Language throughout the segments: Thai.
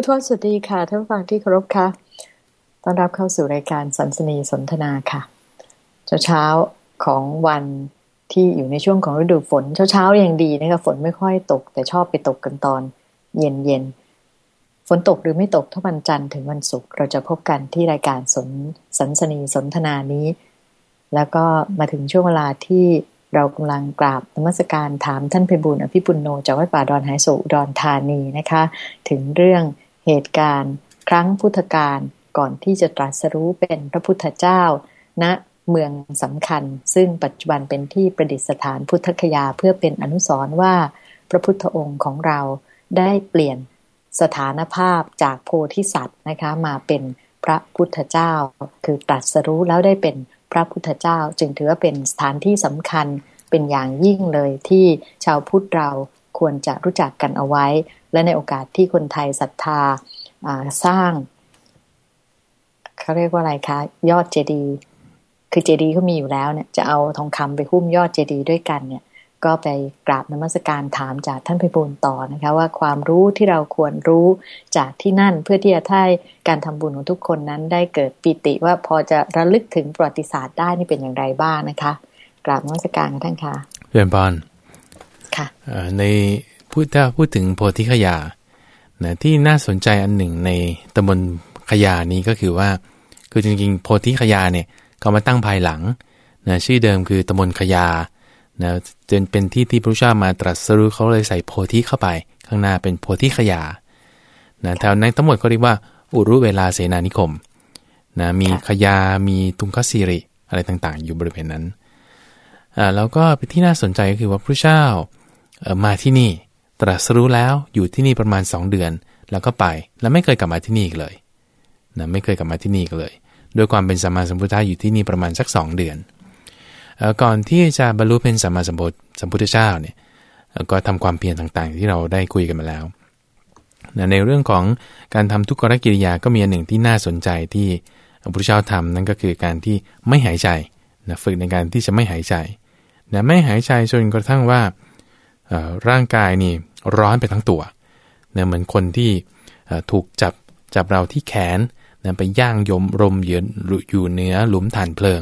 ผู้ทวสวัสดีค่ะท่านฟังที่เคารพค่ะต้อนรับเข้าสู่รายการสันสนีสนทนาค่ะ เช้าเช้าของวันที่อยู่ในช่วงของฤดูฝน เช้าเช้ายังดีนะคะฝนไม่ค่อยตก แต่ชอบไปตกกันตอนเย็นเย็นฝนตกหรือไม่ตกทุกวันจันทร์ถึงวันศุกร์เราจะพบกันที่รายการสนสันสนีสนทนานี้ แล้วก็มาถึงช่วงเวลาที่เรากำลังกราบนมัสการถามท่านเพบุญอภิปุณโนจากวัดป่าดอนหายโศอุดรธานีนะคะ ถึงเรื่อง เหตุการณ์ ครั้งพุทธกาลก่อนที่จะตรัสรู้เป็นพระพุทธเจ้าณนะเมืองสำคัญ ซึ่งปัจจุบันเป็นที่ประดิษฐานพุทธคยาเพื่อเป็นอนุสรณ์ว่า พระพุทธองค์ของเราได้เปลี่ยนสถานภาพจากโพธิสัตว์นะคะมาเป็นพระพุทธเจ้า คือตรัสรู้แล้วได้เป็นพระพุทธเจ้า จึงถือว่าเป็นสถานที่สำคัญเป็นอย่างยิ่งเลยที่ชาวพุทธเรา ควรจะรู้จักกันเอาไว้ และในโอกาสที่คนไทยศรัทธาสร้างเขาเรียกว่าอะไรคะ ยอดเจดีย์คือเจดีย์เขามีอยู่แล้วเนี่ยจะเอาทองคำไปหุ้มยอดเจดีย์ด้วยกันเนี่ย ก็ไปกราบนมัสการถามจากท่านพิบูลต่อนะคะ ว่าความรู้ที่เราควรรู้จากที่นั่นเพื่อที่จะให้การทำบุญของทุกคนนั้นได้เกิดปิติว่าพอจะระลึกถึงประวัติศาสตร์ได้นี่เป็นอย่างไรบ้างนะคะ กราบนมัสการท่านค่ะเพื่อนบอ ค่ะในพูดถ้าพูดถึงโพธิขยานะที่น่าสนใจอันหนึ่งในตำบลขยานี้ก็คือว่า คือจริงๆ โพธิขยาเนี่ยเขามาตั้งภายหลังนะชื่อเดิมคือตำบลขยานะจนเป็นที่ที่พระเจ้ามาตรัสรู้เขาเลยใส่โพธิเข้าไป ข้างหน้าเป็นโพธิขยานะแถวนั้นทั้งหมดก็เรียกว่า อุรุเวลาเสนานิคมนะมีขยา มีตุงคสิริ อะไรต่างๆ อยู่บริเวณนั้นอ่าแล้วก็เป็นที่น่าสนใจก็คือว่าพระเจ้า มาที่นี่ ตรัสรู้แล้วอยู่ที่นี่ประมาณ 2 เดือน แล้วก็ไปแล้วไม่เคยกลับมาที่นี่อีกเลยนะไม่เคยกลับมาที่นี่อีกเลยด้วยความเป็นสัมมาสัมพุทธะอยู่ที่นี่ประมาณสัก 2 เดือนก่อนที่จะบรรลุเป็นสัมมาสัมพุทธสัมพุทธเจ้าเนี่ยก็ทำความเพียรต่างๆ ที่เราได้คุยกันมาแล้วในเรื่องของการทำทุกขกิริยาก็มีอันหนึ่งที่น่าสนใจที่พระพุทธเจ้าทำนั่นก็คือการที่ไม่หายใจนะฝึกในการที่จะไม่หายใจนะไม่หายใจจนกระทั่งว่า ร่างกายนี่ร้อนไปทั้งตัวเนะเหมือนคนที่ถูกจับจับเราที่แขนนะไปย่างยมรมเยือนอยู่เหนือหลุมฐานเพลิง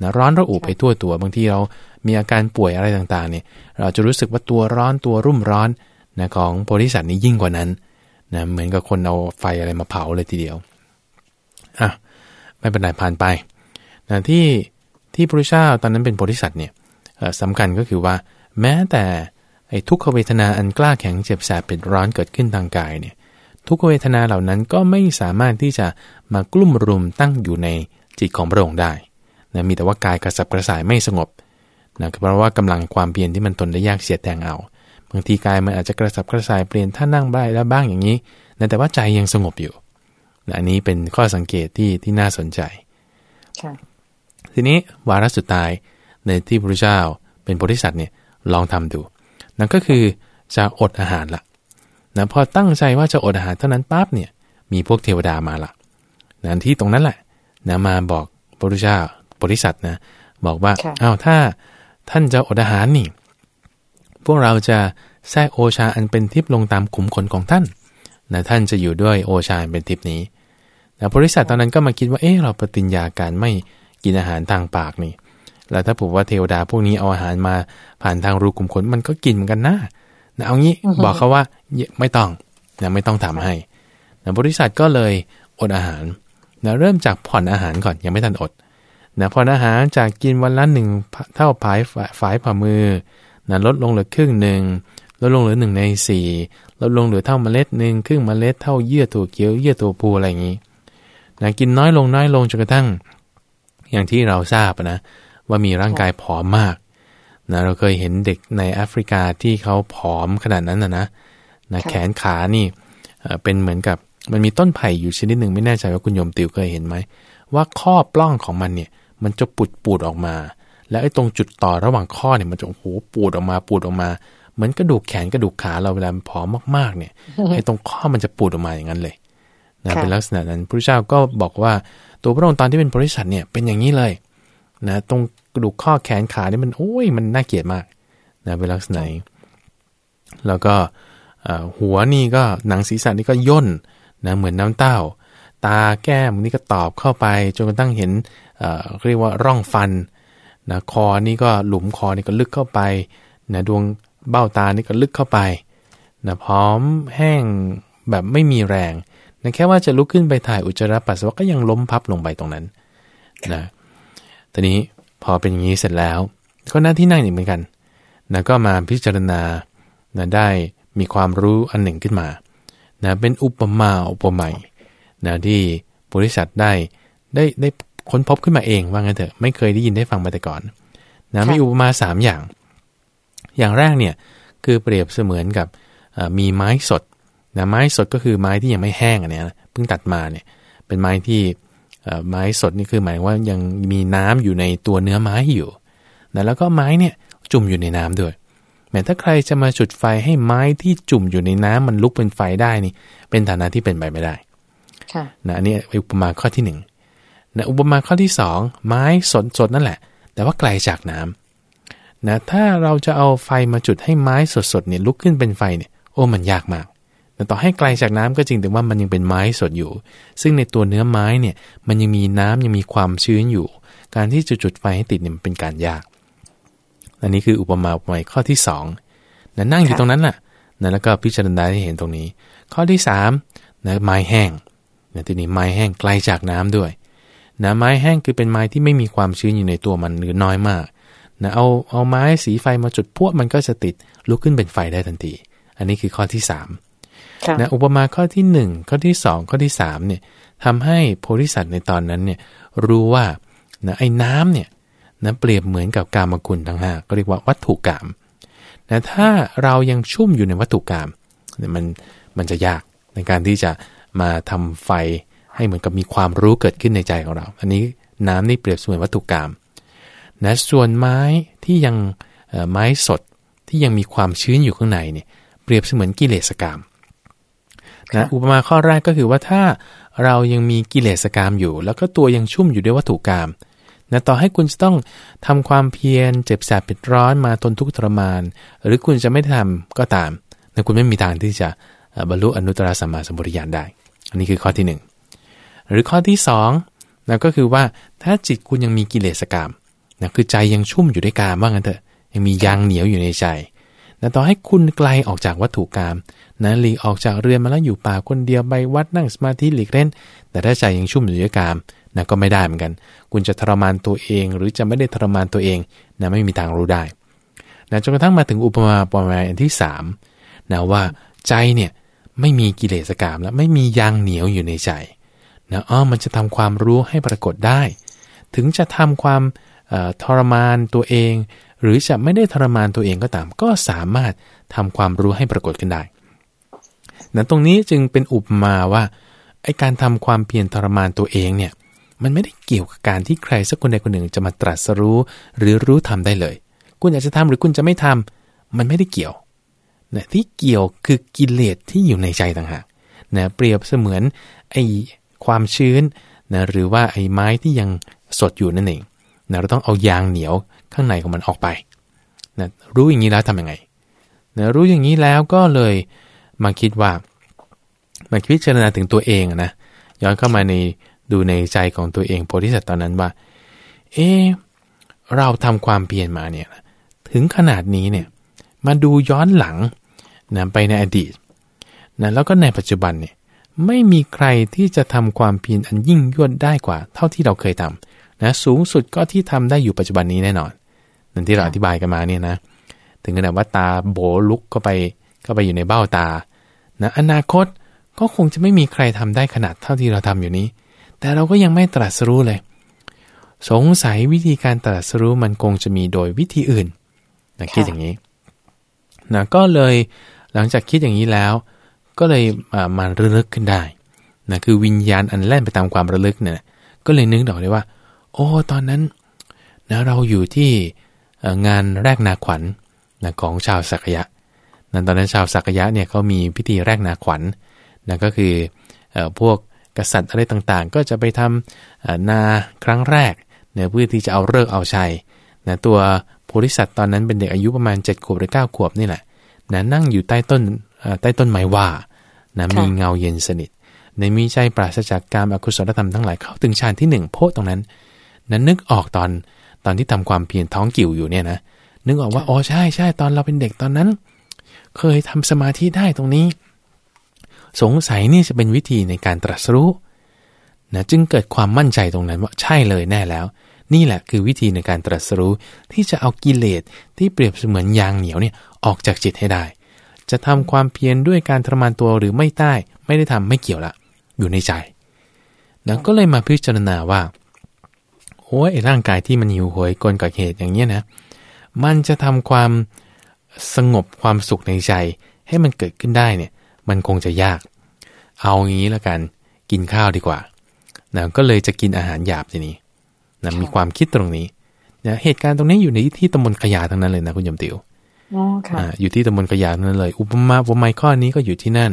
นะร้อนระอุไปทั่วตัวบางทีเรามีอาการป่วยอะไรต่างๆเนี่ยเราจะรู้สึกว่าตัวร้อนตัวรุ่มร้อนนะของโพธิสัตว์นี้ยิ่งกว่านั้นนะเหมือนกับคนเอาไฟอะไรมาเผาเลยทีเดียวอะไม่เป็นไรผ่านไปนะที่ที่พระเจ้าตอนนั้นเป็นโพธิสัตว์เนี่ยสำคัญก็คือว่าแม้แต่ ไอ้ทุกขเวทนาอันกล้าแข็งเจ็บแสบเป็นร้อนเกิดขึ้นทางกายเนี่ยทุกขเวทนาเหล่านั้นก็ไม่สามารถที่จะมากลุ่มรุมตั้งอยู่ในจิตของพระองค์ได้นะมีแต่ว่ากายกระสับกระส่ายไม่สงบนะเพราะว่ากำลังความเพียรที่มันทนได้ยากเสียแตงเอาบางทีกายมันอาจจะกระสับกระส่ายเปลี่ยนท่านั่งได้แล้วบ้างอย่างนี้นะแต่ว่าใจยังสงบอยู่นะอันนี้เป็นข้อสังเกตที่ที่น่าสนใจทีนี้วาระสุดท้ายในที่พระเจ้าเป็นโพธิสัตว์เนี่ยลองทำดู นั่นก็คือจะอดอาหารละนะพอตั้งใจว่าจะอดอาหารเท่านั้นปั๊บเนี่ยมีพวกเทวดามาละนะที่ตรงนั้นแหละนะมาบอกพระพุทธเจ้าบริษัทนะบอกว่าอ้าวถ้าท่านจะอดอาหารนี่ พวกเราจะแทรกโอชาอันเป็นทิพย์ลงตามขุมขนของท่านนะท่านจะอยู่ด้วยโอชาเป็นทิพย์นี้นะบริษัทตอนนั้นก็มาคิดว่าเออเราปฏิญญาการไม่กินอาหารทางปากนี่ แล้วถ้าผมว่าเทวดาพวกนี้เอาอาหารมาผ่านทางรูขุมขนมันก็กินเหมือนกันนะนะเอางี้บอกเขาว่าไม่ต้องนะไม่ต้องทำให้นะบริษัทก็เลยอดอาหารนะเริ่มจากผ่อนอาหารก่อนยังไม่ทันอดนะผ่อนอาหารจากกินวันละหนึ่งเท่าผายฝายผ่ามือนะลดลงเหลือครึ่งหนึ่งลดลงเหลือหนึ่งในสี่ลดลงเหลือเท่าเมล็ดหนึ่งครึ่งเมล็ดเท่าเยื่อตัวเกียวเยื่อตัวผูอะไรอย่างนี้นะกินน้อยลงน้อยลงจนกระทั่ง อย่างที่เราทราบนะ ว่ามีร่างกายผอมมากนะเราเคยเห็นเด็กในแอฟริกาที่เขาผอมขนาดนั้นนะนะนะแขนขานี่เป็นเหมือนกับมันมีต้นไผ่อยู่ชนิดหนึ่งไม่แน่ใจว่าคุณโยมติวเคยเห็นไหม ว่าข้อปล้องของมันเนี่ย มันจะปุดปูดออกมา แล้วไอ้ตรงจุดต่อระหว่างข้อเนี่ยมันจะโอ้โหปูดออกมาปูดออกมาเหมือนกระดูกแขนกระดูกขาเราเวลาผอมมากๆเนี่ยไอ้ตรงข้อมันจะปูดออกมาอย่างนั้นเลยนะเป็นลักษณะนั้นพระเจ้าก็บอกว่าตัวพระองค์ตอนที่เป็นบริษัทเนี่ยเป็นอย่างนี้เลยนะตรง กระดูกข้อแขนขานี่มันโอ้ยมันน่าเกลียดมากนะเป็นลักษณะแล้วก็หัวนี่ก็หนังศีรษะนี่ก็ย่นนะเหมือนน้ำเต้า ตาแก้มนี่ก็ตอบเข้าไปจนกระทั่งเห็นเอ่อเรียกว่าร่องฟันนะคอนี่ก็หลุมคอนี่ก็ลึกเข้าไปนะดวงเบ้าตานี่ก็ลึกเข้าไปนะพร้อมแห้งแบบไม่มีแรงนะแค่ว่าจะลุกขึ้นไปถ่ายอุจจาระปัสสาวะก็ยังล้มพับลงไปตรงนั้นนะทีนี้ พอเป็นอย่างนี้เสร็จแล้ว ก็หน้าที่นั่งอีกเหมือนกันนะก็มาพิจารณานะได้มีความรู้อันหนึ่งขึ้นมานะเป็นอุปมาอุปไมยนะที่บริษัทได้ได้ได้ค้นพบขึ้นมาเองว่างั้นเถอะไม่เคยได้ยินได้ฟังมาแต่ก่อนนะมีอุปมาสามอย่าง อย่างแรกเนี่ยคือเปรียบเสมือนกับมีไม้สดนะไม้สดก็คือไม้ที่ยังไม่แห้งอันนี้เพิ่งตัดมาเนี่ยเป็นไม้ที่ ไม้สดนี่คือหมายว่ายังมีน้ำอยู่ในตัวเนื้อไม้อยู่นะแล้วก็ไม้เนี่ยจุ่มอยู่ในน้ำด้วย แม้ถ้าใครจะมาจุดไฟให้ไม้ที่จุ่มอยู่ในน้ำมันลุกเป็นไฟได้นี่ เป็นฐานะที่เป็นไปไม่ได้นะอันนี้อุปมาข้อที่หนึ่งนะอุปมาข้อที่สองไม้สดสดนั่นแหละ แต่ว่าไกลจากน้ำนะถ้าเราจะเอาไฟมาจุดให้ไม้สดสดเนี่ยลุกขึ้นเป็นไฟเนี่ยโอ้มันยากมาก แต่ต่อให้ไกลจากน้ำก็จริงแต่ว่ามันยังเป็นไม้สดอยู่ ซึ่งในตัวเนื้อไม้เนี่ยมันยังมีน้ำยังมีความชื้นอยู่ การที่จะจุดไฟให้ติดเนี่ยมันเป็นการยาก อันนี้คืออุปมาอุปไมยข้อที่2นะนั่งอยู่ตรงนั้นแหละนะแล้วก็พิจารณาให้เห็นตรงนี้ ข้อที่3นะไม้แห้งนะทีนี้ไม้แห้งไกลจากน้ำด้วยนะไม้แห้งคือเป็นไม้ที่ไม่มีความชื้นอยู่ในตัวมันหรือน้อยมากนะเอาเอาไม้สีไฟมาจุดพวกมันก็จะติดลุกขึ้นเป็นไฟได้ทันที อันนี้คือข้อที่3 นะอุปมาข้อที่ 1 ข้อที่ 2 ข้อที่3เนี่ยทำให้โพธิสัตว์ในตอนนั้นเนี่ยรู้ว่านะไอ้น้ำเนี่ยนะเปรียบเหมือนกับกามคุณทั้งห้าก็เรียกว่าวัตถุกรรมนะถ้าเรายังชุ่มอยู่ในวัตถุกรรมเนี่ยมันมันจะยากในการที่จะมาทำไฟให้เหมือนกับมีความรู้เกิดขึ้นในใจของเรา อันนี้น้ำนี่เปรียบเสมือนวัตถุกรรมนะส่วนไม้ที่ยังไม้สดที่ยังมีความชื้นอยู่ข้างในเนี่ยเปรียบเสมือนกิเลสกรรม นะอุปมาข้อแรกก็คือว่าถ้าเรายังมีกิเลสกรรมอยู่ แล้วก็ตัวยังชุ่มอยู่ด้วยวัตถุกรรมนะต่อให้คุณจะต้องทำความเพียรเจ็บแสบปิดร้อนมาทนทุกข์ทรมาน หรือคุณจะไม่ทำก็ตามนะคุณไม่มีทางที่จะบรรลุอนุตตรสัมมาสัมปวิญญาณได้ อันนี้คือข้อที่ 1 หรือข้อที่2นะก็คือว่าถ้าจิตคุณยังมีกิเลสกรรมนะคือใจยังชุ่มอยู่ด้วยกามว่างั้นเถอะยังมียางเหนียวอยู่ในใจนะต่อให้คุณไกลออกจากวัตถุกรรม นะหลีกออกจากเรือนมาแล้วอยู่ป่าคนเดียวไปวัดนั่งสมาธิหลีกเล่น แต่ถ้าใจยังชุ่มอยู่ด้วยกามนะก็ไม่ได้เหมือนกัน คุณจะทรมานตัวเอง หรือจะไม่ได้ทรมานตัวเองนะไม่มีทางรู้ได้นะจนกระทั่งมาถึงอุปมาปรมาอันที่3นะว่าใจเนี่ยไม่มีกิเลสกรรมแล้วไม่มียางเหนียวอยู่ในใจนะอ๋อมันจะทำความรู้ให้ปรากฏได้ ถึงจะทำความทรมานตัวเอง หรือจะไม่ได้ทรมานตัวเองก็ตาม ก็สามารถทำความรู้ให้ปรากฏขึ้นได้ นะตรงนี้จึงเป็นอุปมาว่าไอการทำความเพียรทรมานตัวเองเนี่ยมันไม่ได้เกี่ยวกับการที่ใครสักคนใดคนหนึ่งจะมาตรัสรู้หรือรู้ทำได้เลย คุณอยากจะทำหรือคุณจะไม่ทำมันไม่ได้เกี่ยวนะที่เกี่ยวคือกิเลสที่อยู่ในใจต่างหากนะเปรียบเสมือนไอความชื้นนะหรือว่าไอไม้ที่ยังสดอยู่นั่นเองนะเราต้องเอายางเหนียวข้างในของมันออกไปนะรู้อย่างนี้แล้วทำยังไงนะรู้อย่างนี้แล้วก็เลย มาคิดว่ามาพิจารณาถึงตัวเองนะย้อนเข้ามาในดูในใจของตัวเองโพธิสัตว์ตอนนั้นว่า เออเราทำความเพียรมาเนี่ยถึงขนาดนี้เนี่ยมาดูย้อนหลังนะไปในอดีตนะแล้วก็ในปัจจุบันเนี่ยไม่มีใครที่จะทำความเพียรอันยิ่งยวดได้กว่า เท่าที่เราเคยทำนะสูงสุดก็ที่ทำได้อยู่ปัจจุบันนี้แน่นอนนั่นที่เราอธิบายกันมาเนี่ยนะ ถึงขนาดว่าตาโบลุกเข้าไปเข้าไปอยู่ในเบ้าตา นะอนาคตก็คงจะไม่มีใครทำได้ขนาดเท่าที่เราทำอยู่นี้ แต่เราก็ยังไม่ตรัสรู้เลย สงสัยวิธีการตรัสรู้มันคงจะมีโดยวิธีอื่นนะคิดอย่างนี้นะก็เลยหลังจากคิดอย่างนี้แล้ว ก็เลยมาระลึกขึ้นได้นะคือวิญญาณอันแล่นไปตามความระลึกเนี่ยก็เลยนึกดอกเลยว่า โอ้ตอนนั้นนะเราอยู่ที่งานแรกนาขวัญนะของชาวสักยะ นั้นตอนนั้นชาวสักยะเนี่ยเขามีพิธีแรกนาขวัญนะก็คือพวกกษัตริย์อะไรต่างๆ ก็จะไปทำนาครั้งแรกเนี่ยเพื่อที่จะเอาเลิกเอาชัยนะตัวโพธิสัตว์ตอนนั้นเป็นเด็กอายุประมาณ7ขวบหรือ9ขวบนี่แหละนะนั่งอยู่ใต้ต้นใต้ต้นไม้ว่านะมีเงาเย็นสนิทในมีใจปราศจากการอกุศลธรรมทั้งหลายเข้าถึงฌานที่หนึ่งโพตรงนั้นนั้นนึกออกตอนตอนที่ทำความเพียรท้องกิ่วอยู่เนี่ยนะนึกออกว่าอ๋อใช่ใช่ตอนเราเป็นเด็กตอนนั้น เคยทำสมาธิได้ตรงนี้ สงสัยนี่จะเป็นวิธีในการตรัสรู้นะจึงเกิดความมั่นใจตรงนั้นว่าใช่เลยแน่แล้ว นี่แหละคือวิธีในการตรัสรู้ที่จะเอากิเลสที่เปรียบเสมือนยางเหนียวเนี่ยออกจากจิตให้ได้ จะทำความเพียรด้วยการทรมานตัวหรือไม่ได้ไม่ได้ทำไม่เกี่ยวละ อยู่ในใจนะก็เลยมาพิจารณาว่าโอ้ยร่างกายที่มันหิวโหยกลกับเหตุอย่างเนี้ยนะ มันจะทำความ สงบความสุขในใจให้มันเกิดขึ้นได้เนี่ย มันคงจะยาก เอางี้แล้วกัน กินข้าวดีกว่านะก็เลยจะกินอาหารหยาบทีนี้นะมีความคิดตรงนี้นะเหตุการณ์ตรงนี้อยู่ในที่ตำบลขยาทั้งนั้นเลยนะคุณยมติวอ๋อค่ะอยู่ที่ตำบลขยาทั้งนั้นเลย อุปมาอุปไมยข้อนี้ก็อยู่ที่นั่น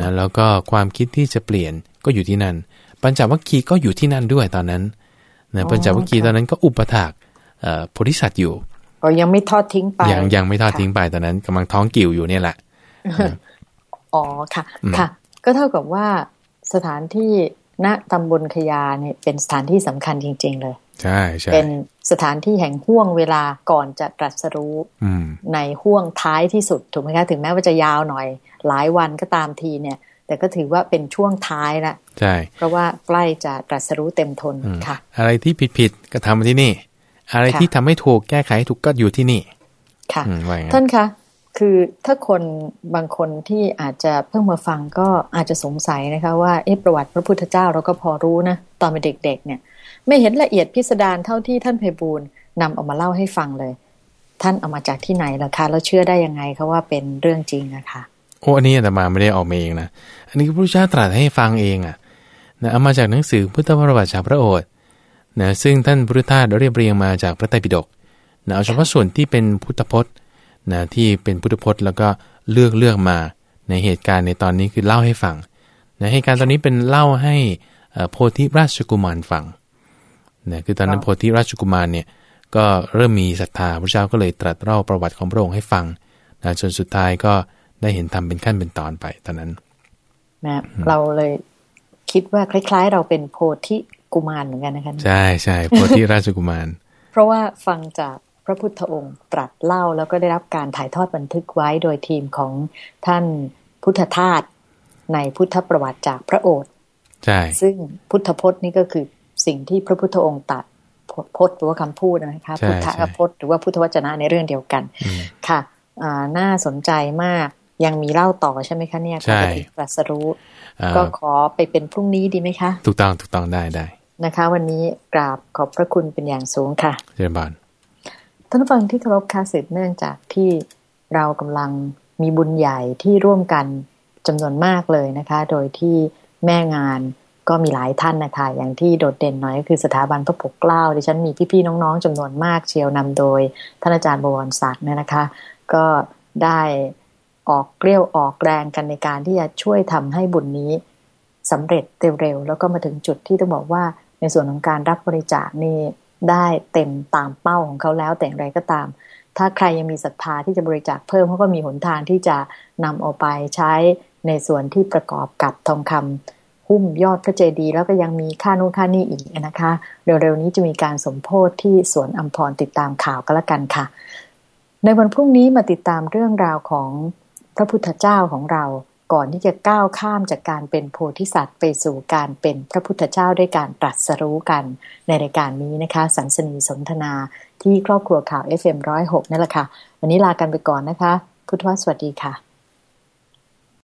นะแล้วก็ความคิดที่จะเปลี่ยนก็อยู่ที่นั่น ปัญจวัคคีย์ก็อยู่ที่นั่นด้วยตอนนั้นนะปัญจวัคคีย์ตอนนั้นก็อุปถากโพธิสัตว์อยู่ ก็ยังไม่ทอดทิ้งไป ยังยังไม่ทอดทิ้งไปตอนนั้นกำลังท้องกิ่วอยู่เนี่ยแหละ อ๋อค่ะ ค่ะ ก็เท่ากับว่าสถานที่ณตำบลขยาเนี่ยเป็นสถานที่สำคัญจริง ๆ เลย ใช่ใช่เป็นสถานที่แห่งห่วงเวลาก่อนจะตรัสรู้ในห่วงท้ายที่สุดถูกไหมคะถึงแม้ว่าจะยาวหน่อย หลายวันก็ตามทีเนี่ย แต่ก็ถือว่าเป็นช่วงท้ายละใช่ เพราะว่าใกล้จะตรัสรู้เต็มทนค่ะ อะไรที่ผิดผิดก็ทำที่นี่ อะไรที่ทำให้ถูกแก้ไขถูกก็อยู่ที่นี่ ค่ะท่านคะคือถ้าคนบางคนที่อาจจะเพิ่งมาฟังก็อาจจะสงสัยนะคะว่าเอ๊ะประวัติพระพุทธเจ้าเราก็พอรู้นะตอนเป็นเด็ก ๆ เนี่ย ไม่เห็นละเอียดพิสดารเท่าที่ท่านไพบูลนำเอามาเล่าให้ฟังเลย ท่านเอามาจากที่ไหนล่ะคะแล้วเชื่อได้ยังไงคะว่าเป็นเรื่องจริงนะคะโอ้อันนี้แต่มาไม่ได้ออกมาเองนะอันนี้พระพุทธเจ้าตรัสให้ฟังเองอะนะเอามาจากหนังสือพุทธประวัติจากพระโอษฐ์ นะซึ่งท่านพุทธทาสเรียบเรียงมาจากพระไตรปิฎกนะเอาเฉพาะส่วนที่เป็นพุทธพจน์นะที่เป็นพุทธพจน์แล้วก็เลือกเลือกมาในเหตุการณ์ในตอนนี้คือเล่าให้ฟังนะเหตุการณ์ตอนนี้เป็นเล่าให้โพธิราชกุมารฟังนะคือตอนนั้นโพธิราชกุมารเนี่ยก็เริ่มมีศรัทธาพระเจ้าก็เลยตรัสเล่าประวัติของพระองค์ให้ฟังนะจนสุดท้ายก็ได้เห็นทำเป็นขั้นเป็นตอนไปตอนนั้นนะเราเลยคิดว่าคล้าย ๆ เราเป็นโพธิ กุมารเหมือนกันนะคะใช่ใช่โพธิราชกุมาร เพราะว่าฟังจากพระพุทธองค์ตรัสเล่าแล้วก็ได้รับการถ่ายทอดบันทึกไว้โดยทีมของท่านพุทธทาสในพุทธประวัติจากพระโอษฐ์ใช่ซึ่งพุทธพจน์นี่ก็คือสิ่งที่พระพุทธองค์ตัดพจน์หรือว่าคำพูดนะคะพุทธพจน์หรือว่าพุทธวจนะในเรื่องเดียวกัน ค่ะน่าสนใจมากยังมีเล่าต่อใช่ไหมคะเนี่ยใช่ตรัสรู้ ก็ขอไปเป็นพรุ่งนี้ดีไหมคะ ถูกต้องถูกต้องได้ได้ นะคะ วันนี้กราบขอบพระคุณเป็นอย่างสูงค่ะเจริญบานท่านฟังที่เคารพค่าสืบเนื่องจากที่เรากำลังมีบุญใหญ่ที่ร่วมกันจำนวนมากเลยนะคะ โดยที่แม่งานก็มีหลายท่านนะคะ อย่างที่โดดเด่นหน่อยก็คือสถาบันพระปกเกล้าดิฉันมีพี่ๆน้องๆจำนวนมากเชียวนำโดยท่านอาจารย์บวรศักดิ์เนี่ยนะคะ ก็ได้ออกเกลี้ยวออกแรงกันในการที่จะช่วยทำให้บุญนี้สำเร็จเร็วๆแล้วก็มาถึงจุดที่ต้องบอกว่า ในส่วนของการรับบริจาคนี่ได้เต็มตามเป้าของเขาแล้วแต่อย่างไรก็ตาม ถ้าใครยังมีศรัทธาที่จะบริจาคเพิ่มเขาก็มีหนทางที่จะนำเอาไปใช้ในส่วนที่ประกอบกับทองคำหุ้มยอดพระเจดีย์แล้วก็ยังมีค่านู่นค่านี่อีกนะคะ เร็วๆนี้จะมีการสมโพธิที่สวนอัมพรติดตามข่าวก็แล้วกันค่ะ ในวันพรุ่งนี้มาติดตามเรื่องราวของพระพุทธเจ้าของเรา ก่อนที่จะก้าวข้ามจากการเป็นโพธิสัตว์ไปสู่การเป็นพระพุทธเจ้าด้วยการตรัสรู้กันในรายการนี้นะคะ สันสนีสนทนาที่ครอบครัวข่าว FM106 นั่นแหละค่ะ วันนี้ลากันไปก่อนนะคะ พุทธวสวัสดีค่ะ